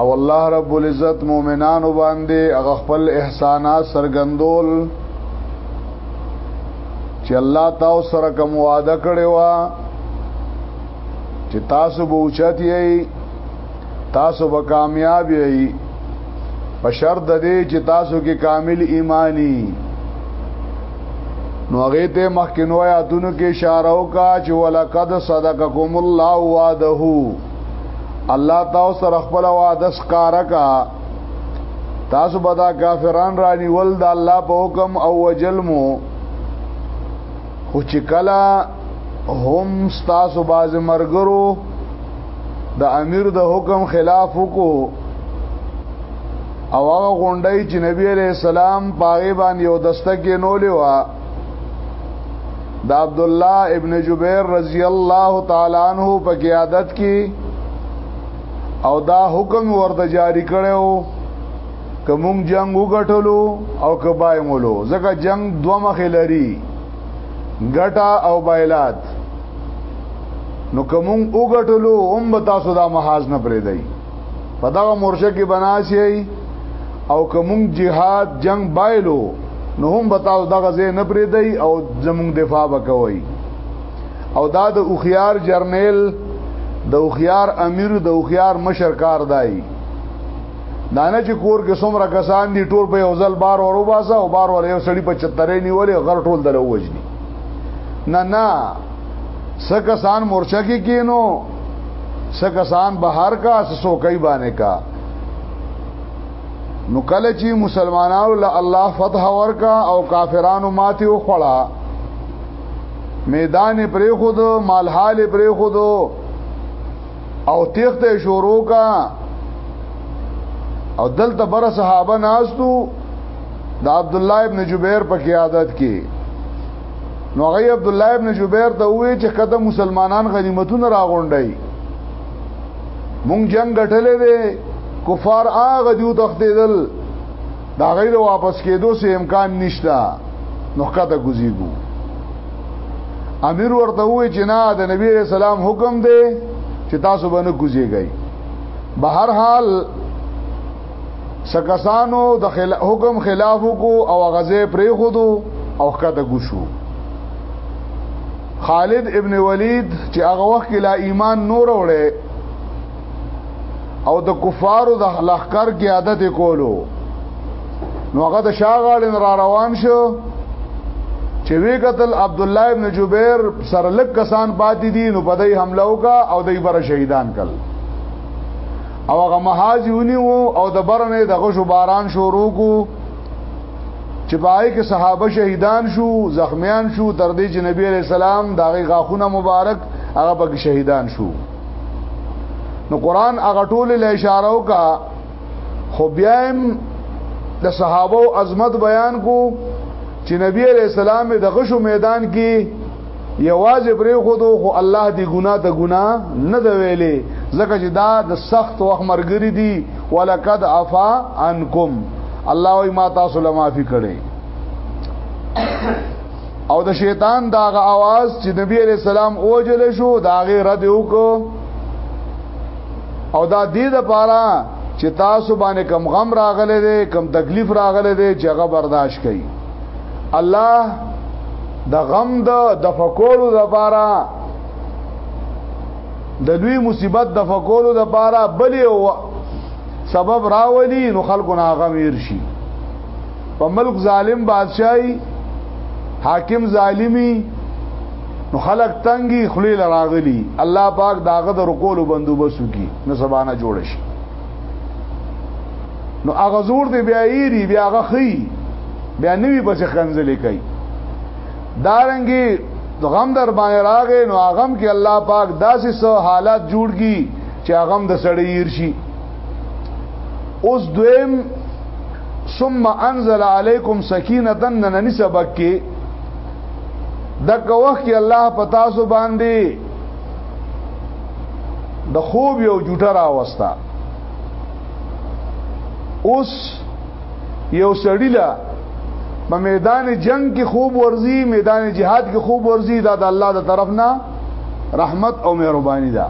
او الله رب العزت مؤمنانو باندې هغه خپل احسانات سرګندول چې الله تاسو سره کوم وعده کړی و چې تاسو به اوچت یئ تاسو به کامیاب یئ په شرط د دې چې تاسو کې کامل ایمانی نو هغه ته مخکینو آیاتونو کې اشاره وکړه چې ولقد صدقکم الله وعده الله تاسو سره خپل وعده ښکارا کا تاسو به دا کافران رانی ول د الله په حکم او وجل مو خو چې کله هم تاسو باز مرګرو د امیر د حکم خلاف وکړو او هغه غونډي چې نبی عليه السلام پاغي باندې یو دسته کې نولې و د عبد الله ابن جبیر رضی الله تعالی عنہ په قیادت کې او دا حکم ورته جاری کړو که مونږ جنگ وګټلو او که بایمولو ځکه جنگ دوه مخې لري ګټه او بایلات نو که مونږ وګټلو هم به تاسو دا محاذ نه پرې دی په دا مورشه کې بناسي او کوم جهاد جنگ بایلو نو هم بتاو دا غزه نه پرې دی او زموږ دفاع وکوي او دا د اوخيار جرنیل د اوخيار امیر د اوخيار مشر کار دی دانه چې کور کې څومره کسان دي ټول په یو ځل بار ورو باسه او بار ور یو سړی په چترې نیولې غر ټول دلو وجني نه نه سکسان مورچه کې کینو سکسان بهر کا سسو کوي باندې کا نو کله چې مسلمانانو له الله فتح ورکا او کافرانو ماتي وخړه میدان پرې خود مال حال پرې خود او تخت شروع کا او دلته بر صحابه ناستو د عبد الله ابن جبیر په قیادت کې نو هغه عبد الله ابن جبیر ته وی چې کده مسلمانان غنیمتونه راغونډي مونږ جنگ غټلې دي کفار هغه دیو تختیدل دا غیر واپس کېدو سه امکان نشتا نو کده گزیګو امیر ورته وی چې نه د نبی رسول الله حکم دی چې تاسو باندې گزیګی بهر حال سکسانو د خلا... حکم خلاف کو او غزه پرې خودو او کته ګشو خالد ابن ولید چې هغه وخت کې لا ایمان نور وړي او د کفارو د لخر کې عادت کولو نو هغه د شاغړن را روان شو چې وی قتل عبد الله ابن جبیر سره لک کسان پاتې دي نو په دې حمله وکا او دې بر شهیدان کړ او هغه محاذ ونیو او د برنه د غشو باران شروع کو چې پای کې صحابه شهیدان شو زخمیان شو تر دې چې نبی عليه السلام داغه غاخونه مبارک هغه پکې شهیدان شو نو قران هغه ټول له اشاره وکا خو بیا هم د صحابه عظمت بیان کو چې نبی عليه السلام د غشو میدان کې یوازې پرې خو دو خو الله دی ګنا ته ګنا نه دی ویلې ځکه چې دا د سخت وخت مرګري دي ولقد عفا عنکم الله وي ما تاسو له معافي کړي او د شیطان داغه आवाज چې نبی عليه السلام اوجل شو داغه رد وکړو او دا دې د پاره چې تاسو باندې کم غم راغله دي کم تکلیف راغله دي چې هغه برداشت کړئ الله د غم د د فکولو د پاره د دوی مصیبت د فکولو د پاره بلې او سبب راولي نو خلکو نه غمیر شي په ملک ظالم بادشاہي حاکم ظالمی نو خلق تنګي خلیل راغلی الله پاک داغه د رکول بندوبس کی نو سبانه جوړ شي نو هغه زور دی بیا ایری بیا هغه خی بیا نوی پس خنزلې کوي دارنګي غم در باندې راغې نو هغه کې الله پاک داسې سو حالات جوړ کی چې هغه د سړی ير شي اوس دویم ثم انزل علیکم سکینه نن سبق کې دغه وخت کې الله پتا سو باندې د خوب یو جوټه راوستا اوس یو سړی لا په میدان جنگ کې خوب ورزي میدان جهاد کې خوب ورزي دا د الله د طرف نه رحمت او مهرباني ده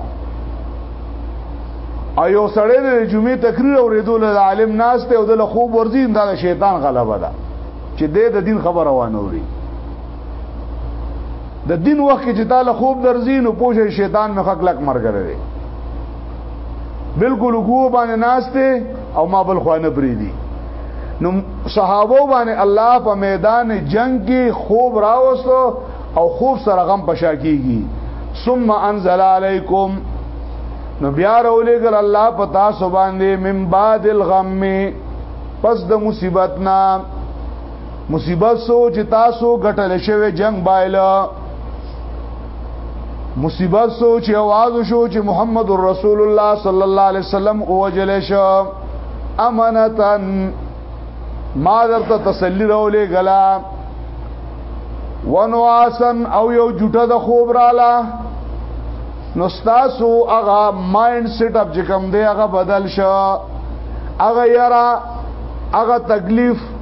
ایو سړی د جمعې تقریر اوریدو له عالم ناس ته او د خوب ورزي دا د شیطان غلبه ده چې د دین خبره وانه وي د دین وخت چې تعالی خوب درځي نو پوجا شیطان مخ کلک مرګ لري بالکل وګو باندې ناشته او ما بل خوانه پری دي نو صحابه باندې الله په میدان جنگ کې خوب راوستو او خوب سره غم پشا کیږي ثم انزل علیکم نو بیا راولېګل الله په تاسو باندې من بعد الغم پس د مصیبت نه مصیبت سو چې تاسو ګټل شوی جنگ بایله مصیبت سو چې आवाज شو چې محمد رسول الله صلی الله علیه وسلم اوجل شو امانتن ما درته تسلی راولې غلا ونواسن او یو جټه د خوب رااله نو تاسو هغه مایند سیټ اپ چې کوم دی هغه بدل شو هغه یرا هغه تکلیف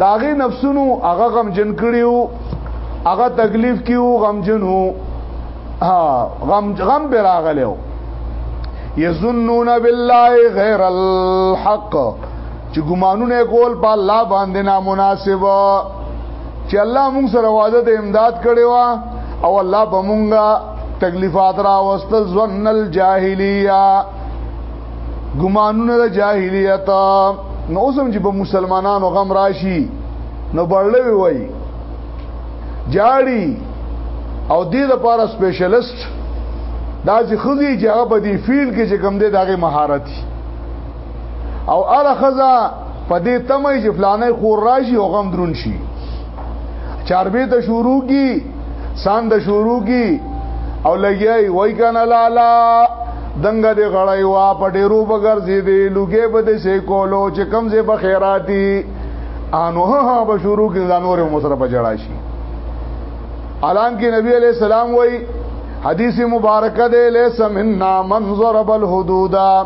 داغه نفسونو هغه غم جن کړیو هغه تکلیف کیو غم جن هو ها غم غم به راغلو یظنون بالله غیر الحق چې ګمانونه کول په الله باندې نامناسب چې الله موږ سره وعده د امداد کړي وا او الله به موږ تکلیفات را واستل ظن الجاهلیه ګمانونه د جاهلیت نو اوسم چې په مسلمانانو غم راشي نو بړلوي وای جاړي او دې لپاره سپیشلیست دا چې خزي چې هغه په دې فیلډ کې چې کم دې دغه مهارت او اره خزا په دې تمه چې فلانه خور راشي او غم درون شي چاربه ته شروع کی سان د شروع کی او لګیای وای کنه لالا دنګ دې غړای وا پټې رو بغیر زی دې لوګې به دې سې کولو چې کم زی به خیراتی انو ها به شروع کې ځانور مو سره بجړا شي الان کې نبی علی السلام وای حدیث مبارکه دې له سمنا منظر بل حدودا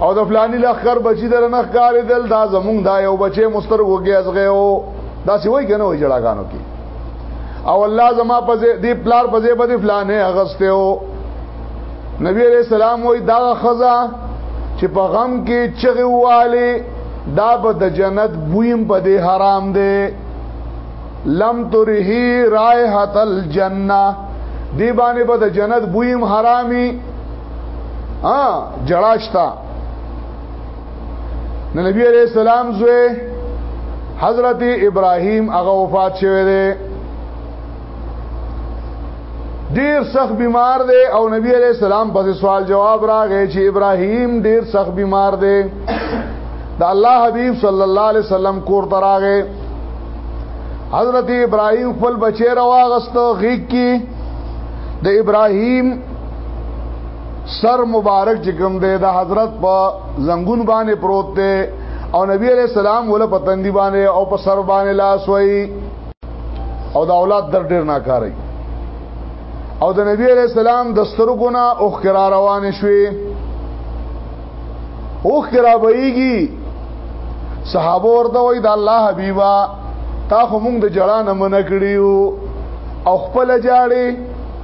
او د فلانی لخر بچی در نه ښکارې دل دا زمونږ دا یو بچی مستر وګي ازغه او دا سی وای کنه وای جړاګانو کې او الله زما په دې پلار په دې باندې فلانه اغسته او نبی علیہ السلام وای دا خزا چې په غم کې چغي واله دا به د جنت بویم په دې حرام دی لم ترهی رائحه الجنه دی باندې به د جنت بویم حرامي ها جړاشتا نو نبی عليه السلام زوی حضرت ابراهيم هغه وفات شوه دی ډیر سخت بیمار دی او نبی علیہ السلام په سوال جواب راغی چې ابراهیم ډیر سخت بیمار دی د الله حبیب صلی الله علیه وسلم کور تراغه حضرت ابراهیم خپل بچی راوغست غیږ کې د ابراهیم سر مبارک چې کوم دی د حضرت په زنګون باندې پروت دی او نبی علیہ السلام ول په تندی باندې او په سر باندې لاس وای او دا اولاد در ډیر ناکاري او د نبی علیہ السلام د سترګونه او خرا روان شوي او خرا بهيږي صحابه ورته وای د الله حبيبا تا خو موږ د جړان منکړیو او خپل جاړي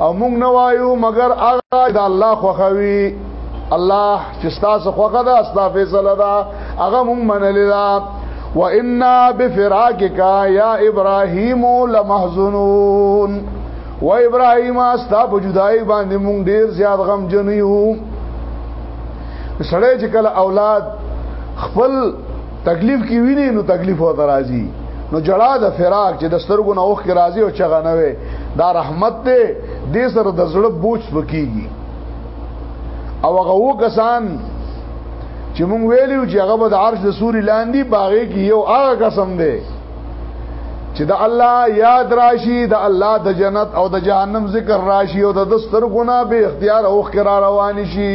او موږ نه وایو مګر هغه د الله خوخوي الله چې تاسو خوخه ده تاسو فیصله ده هغه موږ منلې ده وإنا بفراقك يا ابراهيم لمحزنون و ابراهيم استا په جدای باندې مونږ ډیر زیات غم جنیو سړی چې کله اولاد خپل تکلیف کې ویني نو تکلیف او درازي نو جړه د فراق چې د سترګو نه اوخ کې راځي او چغه نه وي دا رحمت دی د سره د زړه بوج پکېږي او هغه و کسان چې مونږ ویلو چې هغه به د عرش د سوري لاندې باغې کې یو هغه قسم دی چې د الله یاد راشي د الله د جنت او د جهنم ذکر راشي او د دستر ګنا به اختیار او خکر روان شي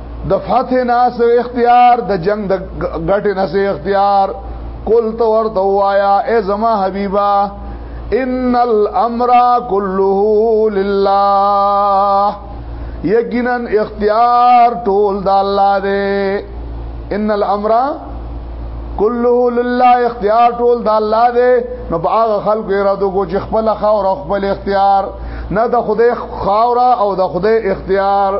د فتح ناس اختیار د جنگ د غټه ناس اختیار قل تو ورته وایا اے زما حبیبا ان الامر كله لله یقینا اختیار ټول د الله دی ان الامر كله لله اختیار ټول د الله دی نو په هغه خلکو را دوی چې خپل خاور خپل اختیار نه د خدای خاور او د خدای اختیار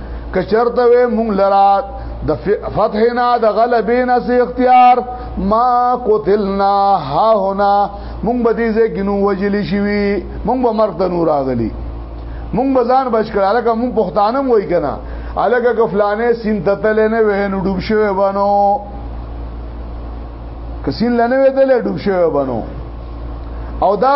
که چرته وې مونږ لرات د فتحنا د غلبینا سي اختیار ما قتلنا ها هنا مونږ به دې زګنو وجل شي مونږ به مرګ ته نور راغلي مونږ به ځان بچ کړه لکه مونږ پښتانه وای کنه الګه غفلانه سین تتل نه وینو ډوب شوی بانو کسین لنه ویدل ډوب شوی بانو او دا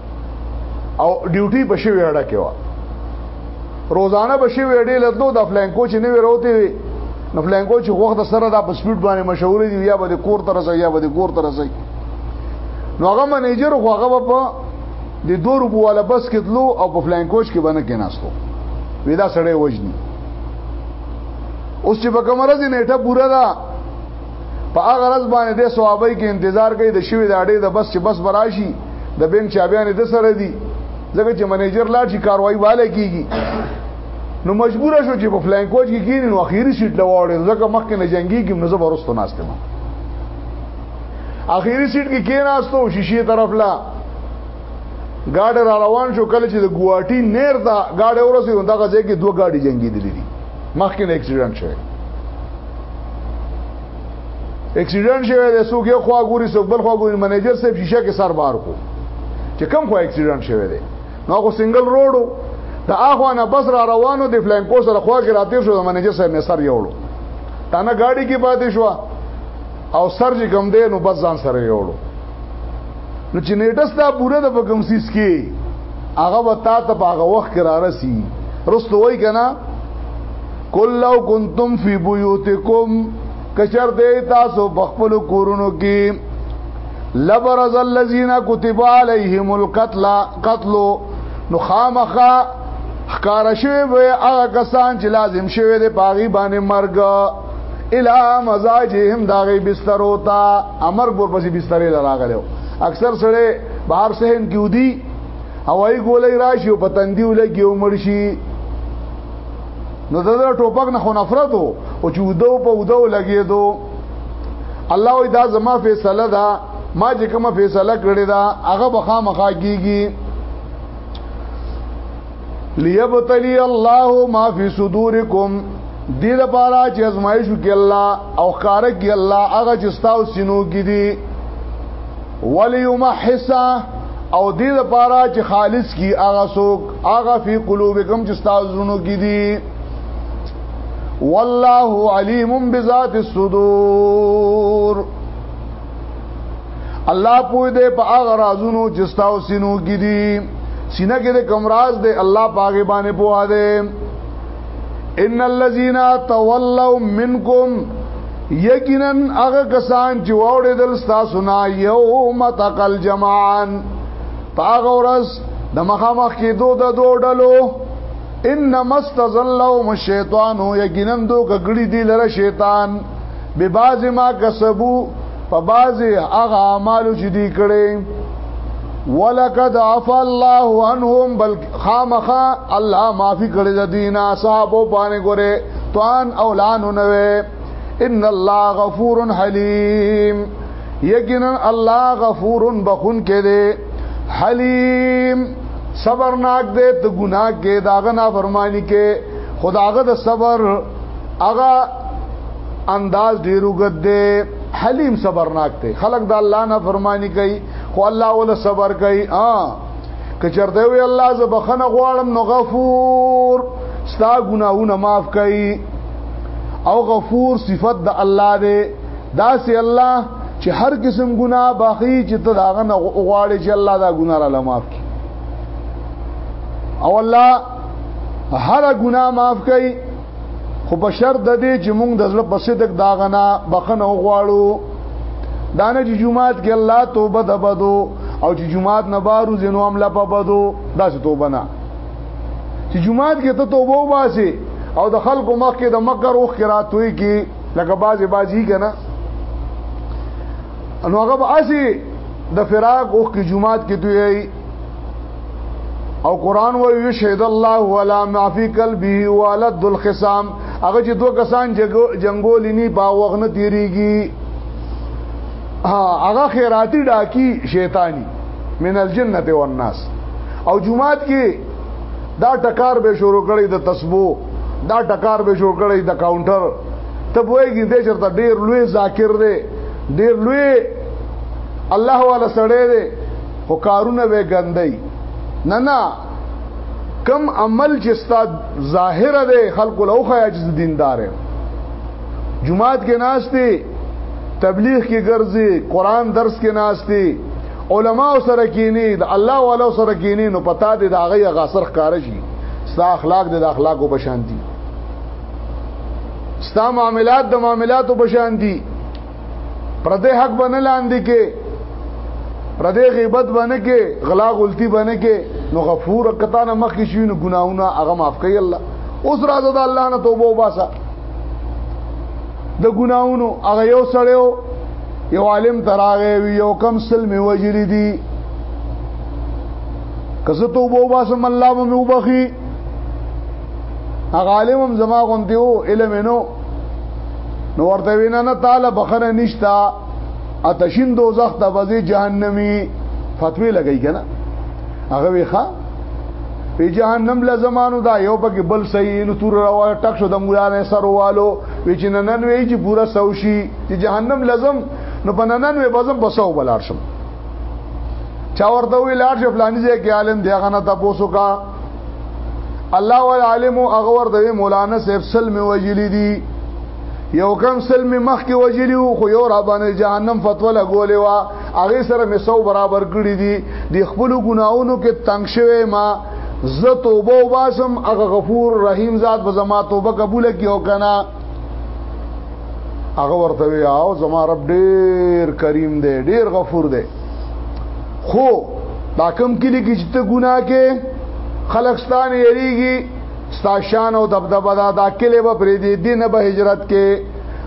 او ډیوټي په شوی اړه کې و روزانه به شوی اړې لدلو د فلانکو چې نه وروتي وي نو فلانکو چې وخت سره د په سپیډ باندې مشهور دي یا به د کور تر ځای یا به د کور تر ځای نو هغه منیجر خو هغه په د دوه روپو والا بس کې تلو او په فلانکوچ کې باندې کېناستو ودا سړی وجني اوس چې په کومه ورځ نیټه پوره ده په هغه ورځ باندې د صحابه کې انتظار کوي د شوی د اړې د بس چې بس براشي د بین چابیان د سره دي ځکه چې منیجر لا چې کاروایی واله کیږي نو مجبور شو چې په فلاین کوچ کې کینې نو اخیری سیټ لواړې ځکه مخکې نه جنگي کې مزه ورستو ناشته ما اخیری سیټ کې کیناستو شیشې طرف لا گاډه را روان شو کله چې د ګواټي نیر دا گاډه ورسې دغه ځای کې دوه گاډي جنگي دي مخکې نه اکسیډنټ شوی اکسیډنټ شوی دی څوک یو خوا ګوري څوک بل خوا ګوري منیجر صاحب شیشه کې سر بار کو چې کم خوا اکسیډنټ شوی دی نو هغه سنگل روډو د اخوا نه بس را روانو د فلان کو سره خوا کې راتیر شو د منیجر صاحب نه سر یوړو تانه گاډي کې پاتې شو او سر چې کم دی نو بس ځان سره یوړو نو چې نیټه ستا پوره د په کوم سیس کې هغه به تا ته په هغه وخت کې را رسي رستو وای کنه کل لو کنتم فی بیوتکم کشر دې تاسو بخپل کورونو کې لبرز الذین کتب علیهم القتل قتل نو خامخه خکار شوی به هغه کسان چې لازم شوی دی پاغي باندې مرګ الا مزاجهم داغي بسترو تا امر ګور پسې بسترې لراغلو اکثر سره بهر سهن کې ودی هوای ګولې راشي او پتندي ولګي او مرشي نو دغه ټوپک نه خو نفرت وو او چې ودو په ودو لګیدو الله وی دا زما فیصله ده ما چې کومه فیصله کړې ده هغه بخا مخا کیږي ليبتلي الله ما في صدوركم دې لپاره چې ازمایښ وکړي الله او کار کوي الله هغه چې ستاسو سينو کې دي وليمحسا او دې لپاره چې خالص کی هغه سوک هغه فی قلوبکم چې ستاسو زړونو کې دي والله علیم بذات الصدور الله پوی دی په هغه رازونو چې تاسو سينو کې دي سینه کې د کوم راز دی الله پاګې باندې پوها دی ان الذين تولوا منكم یقینا هغه کسان چې وړې دل تاسو نه یوم تقل جمعان پاغه ورځ د مخامخ کې دوه د دوه ډلو ان مستزلهم الشیطان یقینا دو کګړي دی لره شیطان به باز ما کسبو په بازي هغه اعمالو چې دی کړي ولقد عفا الله عنهم بل خامخا الله معافي کړی د دینه صاحب باندې ګوره توان اولان نه ان الله غفور حلیم یقینا الله غفور بخون کې دی حلیم صبرناک دی ته ګناه کې داغه نافرمانی کې خداغه د صبر هغه انداز ډیر وګد دی حلیم صبرناک دی خلق د الله نه فرمانی کوي خو الله ول صبر کوي ها کچرته وی الله ز بخنه غواړم نو غفور ستا ګناهونه معاف کوي او غفور صفت د الله دی دا سي الله چې هر قسم ګناه باقی چې ته داغه نه غواړي چې الله دا ګناه را لماف کړي او الله هر ګناه معاف کړي خو په شرط د دې چې موږ د زړه په صدق داغنا بخنه وغواړو دانه چې جمعات کې الله توبه د بدو او چې جمعات نه بارو زینو عمل په بدو داسې توبه نه چې جمعات کې ته توبه وباسي او د خلکو مخ کې د مکر او خراتوي کې لکه بازي بازي کنه نو هغه به اسی د فراق او کې جمعات کې دوی او قران وی شهید الله ولا ما فی قلبه ولد الخصام هغه چې دوه کسان جنگول نی په وغنه تیریږي هغه خیراتی ډاکی شیطانی من الجنه والناس او جمعات کې دا ټکار به شروع کړي د تسبو دا ټکار به شروع کړي د کاونټر ته وایي دې چرته ډیر لوی ذاکر دی ډیر لوی الله والا سړی دی خو کارونه به ګندای نه نه کم عمل چې ستاد ظاهر دی خلق له خو عجز دیندار جمعات کې ناشته تبلیغ کې ګرځي قران درس کې ناشته علما سره کینی د الله والا سره کینی نو پتا دی دا غي غاصر ښکار شي ستا اخلاق د اخلاقو بشان دي ستا معاملات د معاملاتو بشان دي پردې حق باندې لاندې کې پردې غیبت باندې کې غلا غلطي باندې کې نو غفور کته نه مخ کې شي نو ګناونه هغه معاف کوي الله اوس راځه د الله نه توبه وباسه د ګناونو هغه یو سړیو یو عالم تراغه وی یو کم سلم وجری دی کزه توبه وباسم الله مې وبخي هغه عالم هم زما غونډي وو علم نو نو ورته وینا نه تعالی بخنه نشتا اتشین دوزخ ته وځي جهنمی فتوی لګی کنه هغه ویخه په جهنم له زمانو دا یو پکې بل صحیح نو تور راو ټک شو د مولانا سروالو وچ ننن وی چې پورا سوشي چې جهنم لزم نو په ننن وی بزم بسو بلار شم چا ورته وی لار شفلانی ځای کې عالم دی هغه نه تاسو کا الله ول عالم او هغه ورته مولانا صاحب سلم وجلی دي یو کم سلم مخ کې وجلی خو یو را باندې جهنم فتوا لګولې وا هغه سره مې سو برابر کړی دي د خپل ګناونو کې تنگ شوه ما زه توبه وباسم هغه غفور رحیم ذات به زما توبه قبول کیو کنه هغه ورته وی او زما رب ډیر کریم دی ډیر غفور دی خو دا کم کلی کې چې ته ګناه کې خلک ستانه یریږي ستا شان او دبدبه دا دا کلی به پرې دی دینه به هجرت کې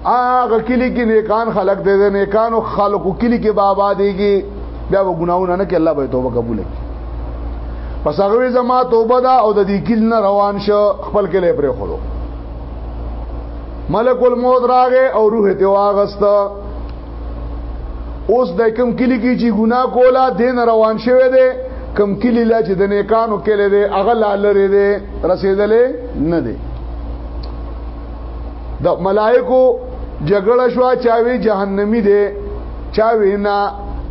هغه کلی کې نیکان خلق دې دې نیکانو خلقو کلی کې بابا دیږي بیا و ګناونه نه کې الله به توبه قبول کړي پس هغه زما توبه دا او د دې کل نه روان شو خپل کلی پرې خورو ملک الموت راغه او روح ته واغسته اوس د کم کلی کې چې ګناه کوله دین روان شوی دی کم کلی لا چې د نیکانو کې لري هغه لا لري دی رسیدلې نه دی د ملائکو جګړه شو چاوي جهنمی دی چاوي نه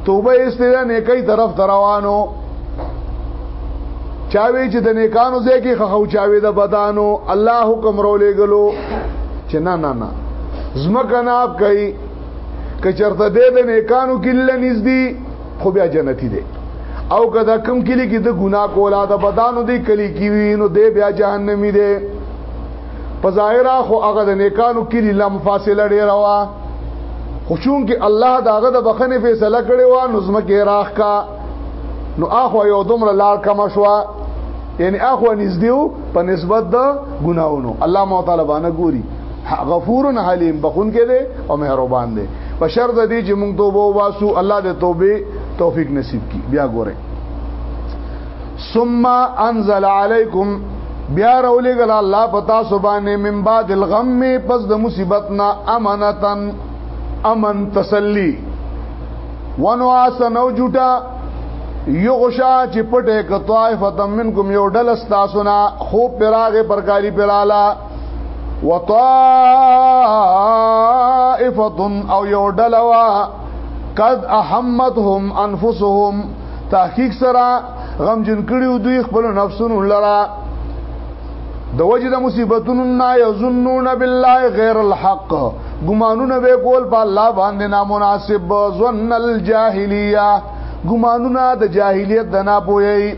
توبه استدا نیکي طرف روانو چاوي چې د نیکانو ځای کې خخو چاوي د بدانو الله حکم رولې غلو چې نه نه نه زمکه نه اپ کوي که چرته دې د نیکانو کله نږدې خو بیا جنتی دی او که دا کم کلی کې د ګناه کولا د بدانو دی کلی کې وي نو دې بیا جهنمی دی په ظاهر خو هغه د نیکانو کلی لم فاصله ډیر وا خو چون کې الله داغه د بخنه فیصله کړي وا نظم کې راخ کا نو اخو یو دومره لار کم شوا یعنی اخو نږدې په نسبت د ګناونو الله مو تعالی باندې ګوري غفور حلیم بخون کې دی او مهربان دی په شرط دی چې موږ توبه واسو الله دې توبه توفیق نصیب کی بیا ګوره ثم انزل علیکم بیا رولې ګل الله پتا سبحانه من بعد الغم پس د مصیبت نا امانتن امن تسلی ونواس نو جوټا یغشا چې پټه ک طائفه منکم یو ډل استاسنا خوب پراغه پرکاری پرالا وطائفه او یو ډلوا قد احمدهم انفسهم تحقیق سره غم جن کړیو دوی خپل نفسونو لرا د وجه د مصیبتونو نه یظنون بالله غیر الحق ګمانونه به کول په الله باندې نامناسب ظن الجاهلیه ګمانونه د جاهلیت د نه پوي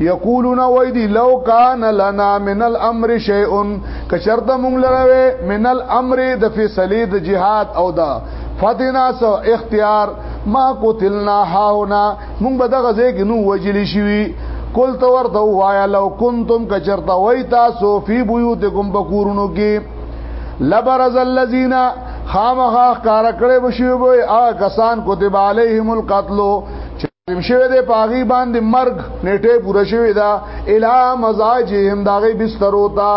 یقولون وای دی لو کان لنا من الامر شیء کشرت مونږ لره من الامر د فیصله د جهاد او دا فتنا سو اختیار ما قتلنا هاونا مونږ به دغه ځای کې نو وجلی شوی کول تو ورته وایا لو کنتم کشرت وای تاسو فی بیوتکم بکورونو کې لبرز الذین خامخ کار کړي بشوي به آ کسان کتب علیهم القتل نیم شوی دی پاغي باندې مرګ نیټه پوره شوی دا الا مزاجهم داغي بسترو تا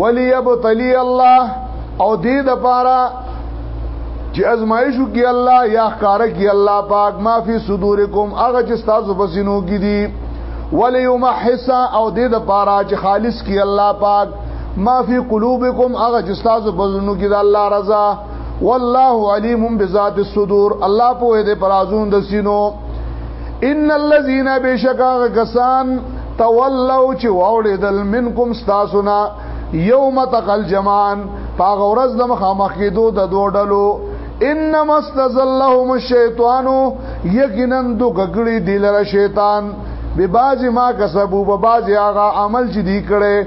وليبتلي الله او دې د پاره چې ازمایشو کې الله یا ښکار کې الله پاک ما فی صدورکم هغه چې تاسو بسینو کې دي وليمحص او دې د پاره چې خالص کې الله پاک ما فی قلوبکم هغه چې تاسو بزنو کې د الله رضا والله علیم بذات الصدور الله په دې پرازون د سینو ان الذين بشکا غسان تولوا چې واوړېدل منکم استاسنا یوم تقل جمان پاغ ورځ د مخامخ کېدو د دوه ډلو انما استزلهم الشیطان یقینا دو غګړي دی لره شیطان به باز ما کسبو به باز هغه عمل چې دی کړي